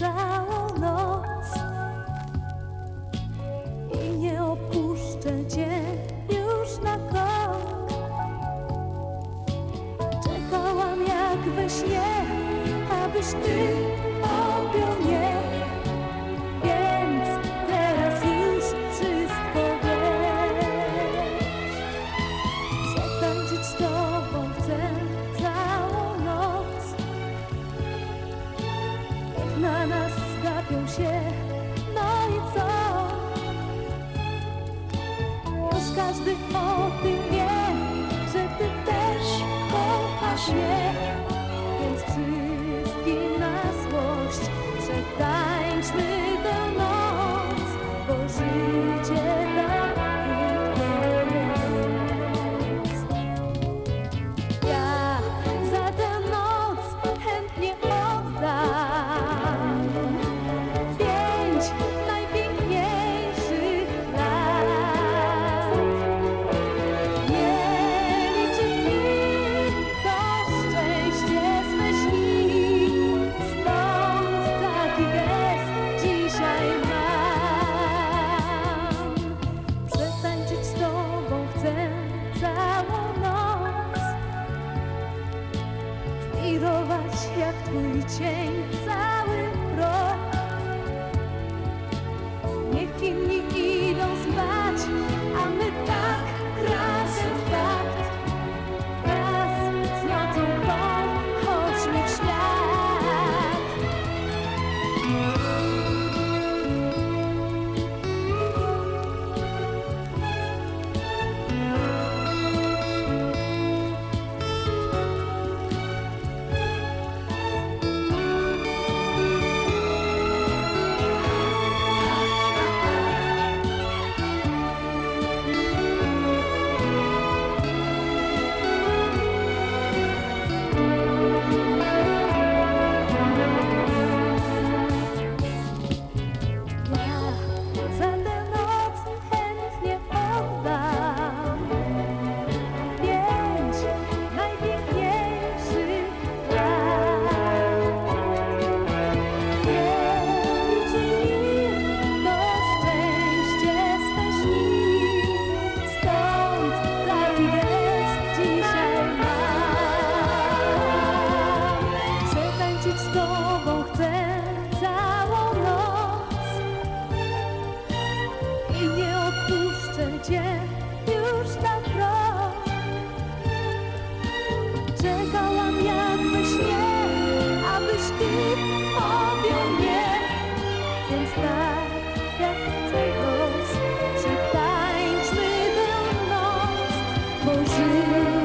całą noc i nie opuszczę cię już na krok. Czekałam jak we śnie, abyś ty. na nas skapią się, no i co? Już każdy o tym wie, że ty też kochasz mnie. wirować jak twój cień cały rok. 都是